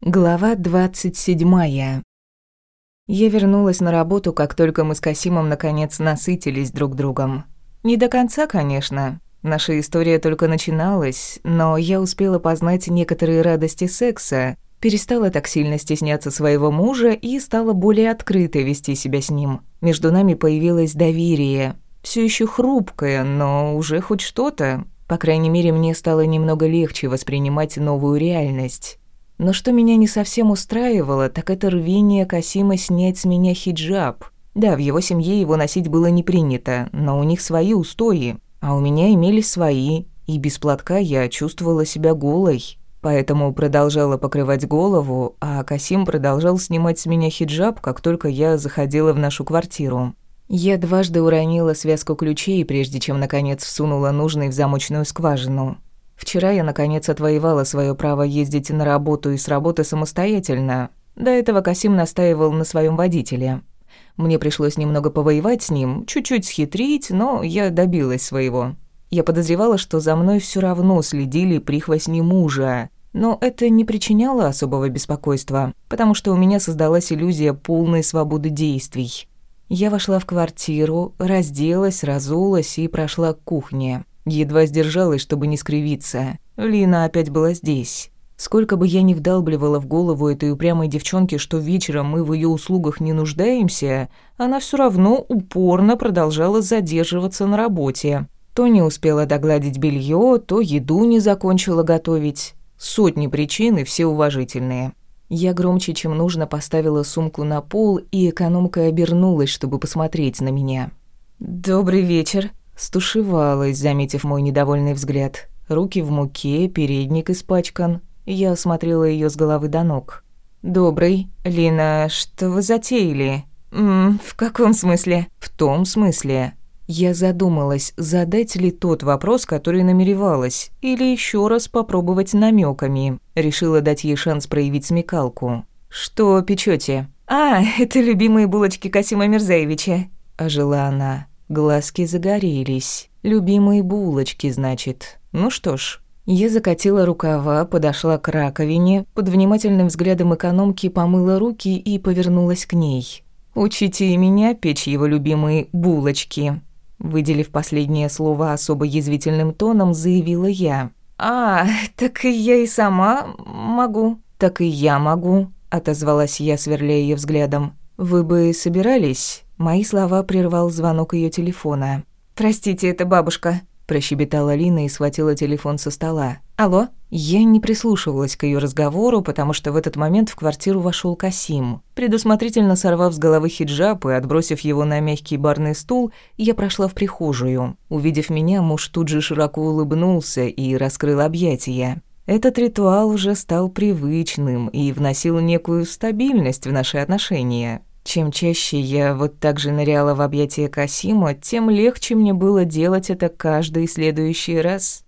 Глава 27. Я вернулась на работу, как только мы с Касимом наконец насытились друг другом. Не до конца, конечно. Наша история только начиналась, но я успела познать некоторые радости секса, перестала так сильно стесняться своего мужа и стала более открыто вести себя с ним. Между нами появилось доверие. Все еще хрупкое, но уже хоть что-то. По крайней мере, мне стало немного легче воспринимать новую реальность. Но что меня не совсем устраивало, так это рвение Касима снять с меня хиджаб. Да, в его семье его носить было не принято, но у них свои устои, а у меня имелись свои, и без платка я чувствовала себя голой. Поэтому продолжала покрывать голову, а Касим продолжал снимать с меня хиджаб, как только я заходила в нашу квартиру. Я дважды уронила связку ключей, прежде чем наконец всунула нужный в замочную скважину. Вчера я, наконец, отвоевала свое право ездить на работу и с работы самостоятельно. До этого Касим настаивал на своем водителе. Мне пришлось немного повоевать с ним, чуть-чуть схитрить, но я добилась своего. Я подозревала, что за мной все равно следили прихвостни мужа, но это не причиняло особого беспокойства, потому что у меня создалась иллюзия полной свободы действий. Я вошла в квартиру, разделась, разулась и прошла к кухне. Едва сдержалась, чтобы не скривиться. Лина опять была здесь. Сколько бы я ни вдалбливала в голову этой упрямой девчонке, что вечером мы в ее услугах не нуждаемся, она все равно упорно продолжала задерживаться на работе. То не успела догладить белье, то еду не закончила готовить. Сотни причин и все уважительные. Я громче, чем нужно, поставила сумку на пол, и экономка обернулась, чтобы посмотреть на меня. «Добрый вечер», Стушевалась, заметив мой недовольный взгляд. Руки в муке, передник испачкан. Я осмотрела ее с головы до ног. «Добрый. Лина, что вы затеяли?» «Ммм, в каком смысле?» «В том смысле». Я задумалась, задать ли тот вопрос, который намеревалась, или еще раз попробовать намеками. Решила дать ей шанс проявить смекалку. «Что печете? «А, это любимые булочки Касима Мирзаевича», – ожила она. Глазки загорелись. Любимые булочки, значит. Ну что ж. Я закатила рукава, подошла к раковине, под внимательным взглядом экономки помыла руки и повернулась к ней. «Учите и меня печь его любимые булочки», выделив последнее слово особо язвительным тоном, заявила я. «А, так и я и сама могу». «Так и я могу», — отозвалась я, сверляя ее взглядом. «Вы бы собирались?» Мои слова прервал звонок ее телефона. «Простите, это бабушка», – прощебетала Лина и схватила телефон со стола. «Алло?» Я не прислушивалась к ее разговору, потому что в этот момент в квартиру вошел Касим. Предусмотрительно сорвав с головы хиджаб и отбросив его на мягкий барный стул, я прошла в прихожую. Увидев меня, муж тут же широко улыбнулся и раскрыл объятия. Этот ритуал уже стал привычным и вносил некую стабильность в наши отношения. Чем чаще я вот так же ныряла в объятия Касима, тем легче мне было делать это каждый следующий раз.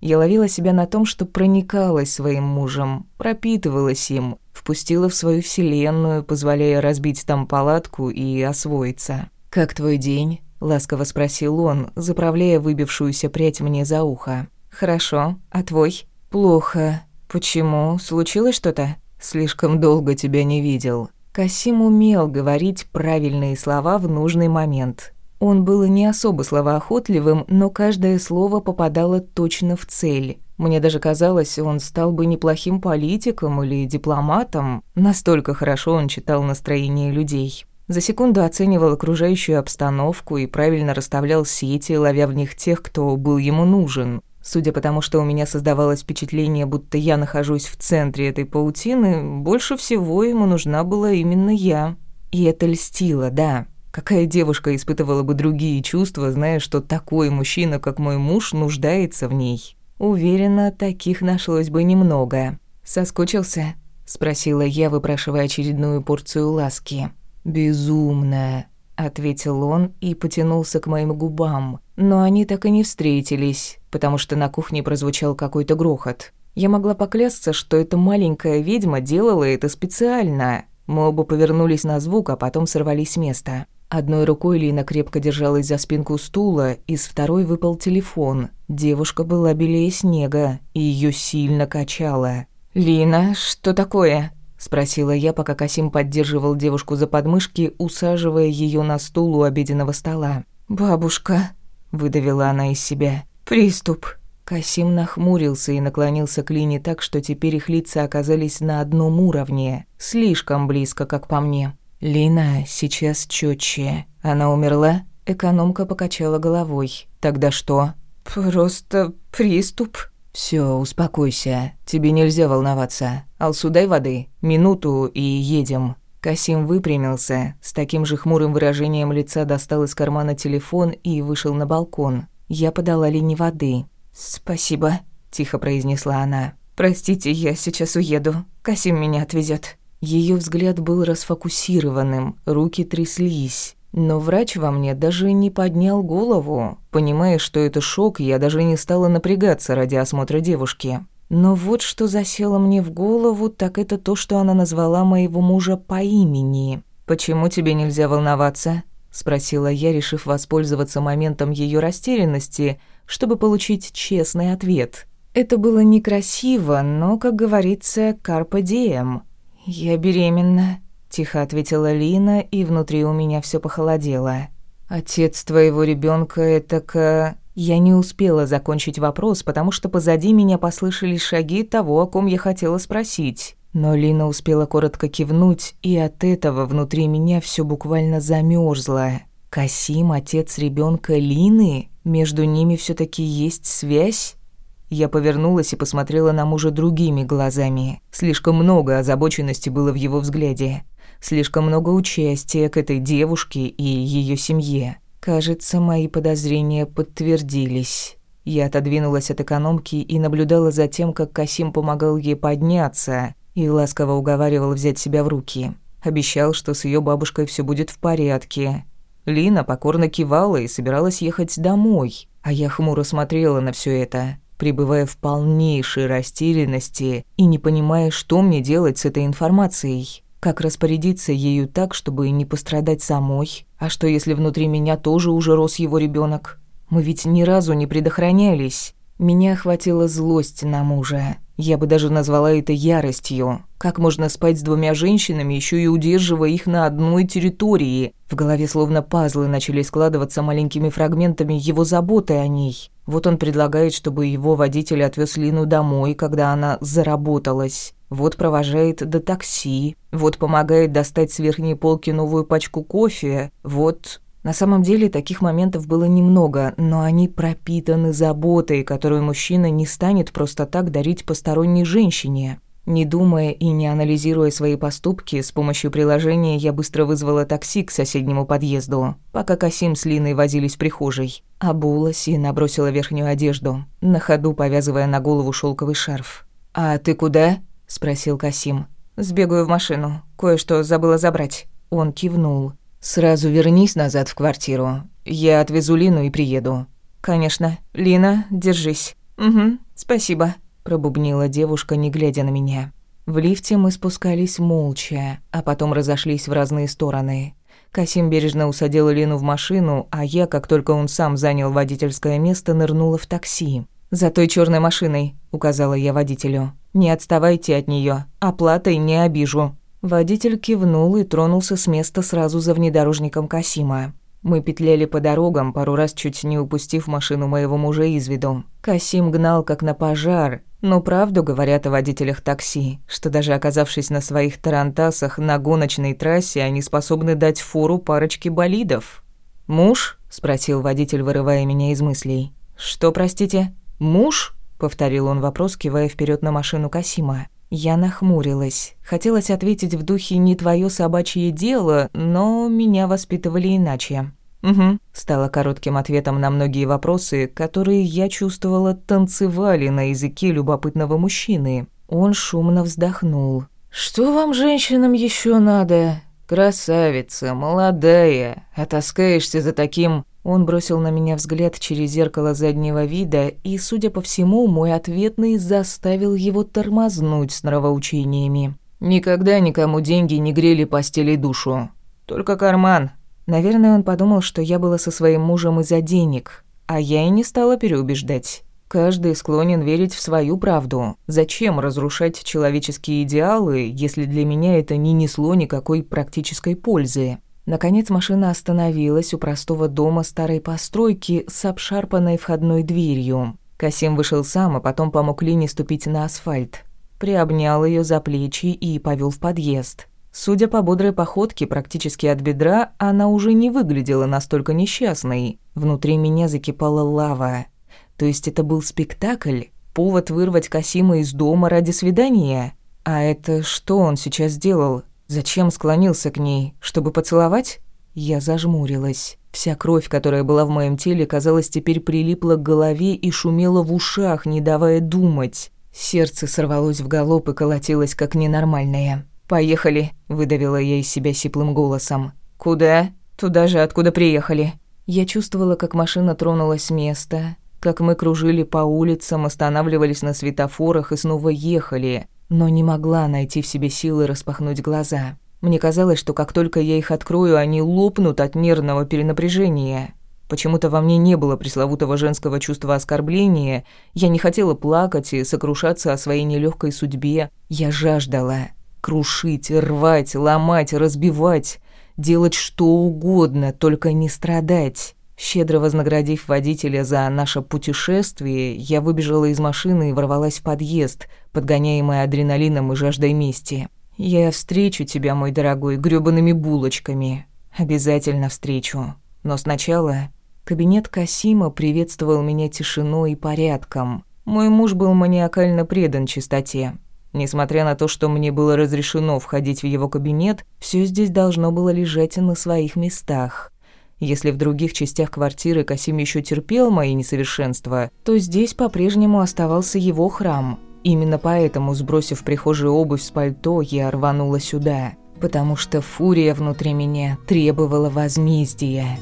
Я ловила себя на том, что проникалась своим мужем, пропитывалась им, впустила в свою вселенную, позволяя разбить там палатку и освоиться. «Как твой день?» — ласково спросил он, заправляя выбившуюся прядь мне за ухо. «Хорошо. А твой?» «Плохо. Почему? Случилось что-то?» «Слишком долго тебя не видел. Касим умел говорить правильные слова в нужный момент. Он был не особо словоохотливым, но каждое слово попадало точно в цель. Мне даже казалось, он стал бы неплохим политиком или дипломатом, настолько хорошо он читал настроение людей. За секунду оценивал окружающую обстановку и правильно расставлял сети, ловя в них тех, кто был ему нужен. Судя по тому, что у меня создавалось впечатление, будто я нахожусь в центре этой паутины, больше всего ему нужна была именно я. И это льстило, да. Какая девушка испытывала бы другие чувства, зная, что такой мужчина, как мой муж, нуждается в ней? Уверена, таких нашлось бы немного. «Соскучился?» – спросила я, выпрашивая очередную порцию ласки. «Безумно», ответил он и потянулся к моим губам. Но они так и не встретились, потому что на кухне прозвучал какой-то грохот. Я могла поклясться, что эта маленькая ведьма делала это специально. Мы оба повернулись на звук, а потом сорвались с места. Одной рукой Лина крепко держалась за спинку стула, из второй выпал телефон. Девушка была белее снега, и ее сильно качало. «Лина, что такое?» – спросила я, пока Касим поддерживал девушку за подмышки, усаживая ее на стул у обеденного стола. «Бабушка», – выдавила она из себя, – «приступ». Касим нахмурился и наклонился к Лине так, что теперь их лица оказались на одном уровне, слишком близко, как по мне. «Лина, сейчас четче. Она умерла?» Экономка покачала головой. «Тогда что?» «Просто приступ». Все, успокойся. Тебе нельзя волноваться. Алсу, дай воды. Минуту и едем». Касим выпрямился, с таким же хмурым выражением лица достал из кармана телефон и вышел на балкон. Я подала Лине воды. «Спасибо», – тихо произнесла она. «Простите, я сейчас уеду. Касим меня отвезет. Ее взгляд был расфокусированным, руки тряслись. Но врач во мне даже не поднял голову. Понимая, что это шок, я даже не стала напрягаться ради осмотра девушки. Но вот что засело мне в голову, так это то, что она назвала моего мужа по имени. «Почему тебе нельзя волноваться?» – спросила я, решив воспользоваться моментом ее растерянности, чтобы получить честный ответ. Это было некрасиво, но, как говорится, карпа дием. «Я беременна», Тихо ответила Лина, и внутри у меня все похолодело. «Отец твоего ребенка это к...» Я не успела закончить вопрос, потому что позади меня послышались шаги того, о ком я хотела спросить. Но Лина успела коротко кивнуть, и от этого внутри меня все буквально замерзло. Касим, отец ребенка Лины? Между ними все таки есть связь? Я повернулась и посмотрела на мужа другими глазами. Слишком много озабоченности было в его взгляде. Слишком много участия к этой девушке и ее семье. Кажется, мои подозрения подтвердились. Я отодвинулась от экономки и наблюдала за тем, как Касим помогал ей подняться и ласково уговаривал взять себя в руки. Обещал, что с ее бабушкой все будет в порядке. Лина покорно кивала и собиралась ехать домой, а я хмуро смотрела на все это, пребывая в полнейшей растерянности и не понимая, что мне делать с этой информацией. Как распорядиться ею так, чтобы не пострадать самой? А что, если внутри меня тоже уже рос его ребенок? Мы ведь ни разу не предохранялись. Меня охватила злость на мужа. Я бы даже назвала это яростью. Как можно спать с двумя женщинами, еще и удерживая их на одной территории? В голове словно пазлы начали складываться маленькими фрагментами его заботы о ней. Вот он предлагает, чтобы его водитель отвез Лину домой, когда она заработалась. Вот провожает до такси. Вот помогает достать с верхней полки новую пачку кофе. Вот на самом деле таких моментов было немного, но они пропитаны заботой, которую мужчина не станет просто так дарить посторонней женщине. Не думая и не анализируя свои поступки, с помощью приложения я быстро вызвала такси к соседнему подъезду, пока Касим с Линой возились в прихожей. Обулась и набросила верхнюю одежду, на ходу повязывая на голову шелковый шарф. «А ты куда?» – спросил Касим. «Сбегаю в машину. Кое-что забыла забрать». Он кивнул. «Сразу вернись назад в квартиру. Я отвезу Лину и приеду». «Конечно. Лина, держись». «Угу, спасибо», – пробубнила девушка, не глядя на меня. В лифте мы спускались молча, а потом разошлись в разные стороны. Касим бережно усадил Лину в машину, а я, как только он сам занял водительское место, нырнула в такси. «За той черной машиной», – указала я водителю. «Не отставайте от нее. Оплатой не обижу». Водитель кивнул и тронулся с места сразу за внедорожником Касима. Мы петляли по дорогам, пару раз чуть не упустив машину моего мужа из виду. Касим гнал как на пожар, но правду говорят о водителях такси, что даже оказавшись на своих тарантасах на гоночной трассе, они способны дать фору парочке болидов. «Муж?» – спросил водитель, вырывая меня из мыслей. «Что, простите?» «Муж?» – повторил он вопрос, кивая вперед на машину Касима. Я нахмурилась. Хотелось ответить в духе «не твое собачье дело», но меня воспитывали иначе. «Угу», стало коротким ответом на многие вопросы, которые, я чувствовала, танцевали на языке любопытного мужчины. Он шумно вздохнул. «Что вам, женщинам, еще надо? Красавица, молодая, а таскаешься за таким...» Он бросил на меня взгляд через зеркало заднего вида, и, судя по всему, мой ответный заставил его тормознуть с нравоучениями. «Никогда никому деньги не грели постели душу. Только карман». Наверное, он подумал, что я была со своим мужем из-за денег, а я и не стала переубеждать. Каждый склонен верить в свою правду. Зачем разрушать человеческие идеалы, если для меня это не несло никакой практической пользы? Наконец машина остановилась у простого дома старой постройки с обшарпанной входной дверью. Касим вышел сам, а потом помог Лине ступить на асфальт. Приобнял ее за плечи и повел в подъезд. Судя по бодрой походке практически от бедра, она уже не выглядела настолько несчастной. Внутри меня закипала лава. То есть это был спектакль? Повод вырвать Касима из дома ради свидания? А это что он сейчас делал? Зачем склонился к ней? Чтобы поцеловать? Я зажмурилась. Вся кровь, которая была в моем теле, казалось, теперь прилипла к голове и шумела в ушах, не давая думать. Сердце сорвалось в галоп и колотилось, как ненормальное. «Поехали», — выдавила я из себя сиплым голосом. «Куда?» «Туда же, откуда приехали». Я чувствовала, как машина тронулась с места, как мы кружили по улицам, останавливались на светофорах и снова ехали, но не могла найти в себе силы распахнуть глаза. Мне казалось, что как только я их открою, они лопнут от нервного перенапряжения. Почему-то во мне не было пресловутого женского чувства оскорбления. Я не хотела плакать и сокрушаться о своей нелегкой судьбе. Я жаждала крушить, рвать, ломать, разбивать, делать что угодно, только не страдать. Щедро вознаградив водителя за наше путешествие, я выбежала из машины и ворвалась в подъезд, подгоняемая адреналином и жаждой мести. «Я встречу тебя, мой дорогой, грёбаными булочками. Обязательно встречу. Но сначала...» Кабинет Касима приветствовал меня тишиной и порядком. Мой муж был маниакально предан чистоте. Несмотря на то, что мне было разрешено входить в его кабинет, все здесь должно было лежать на своих местах. Если в других частях квартиры Касим еще терпел мои несовершенства, то здесь по-прежнему оставался его храм. Именно поэтому, сбросив в прихожей обувь с пальто, я рванула сюда, потому что фурия внутри меня требовала возмездия.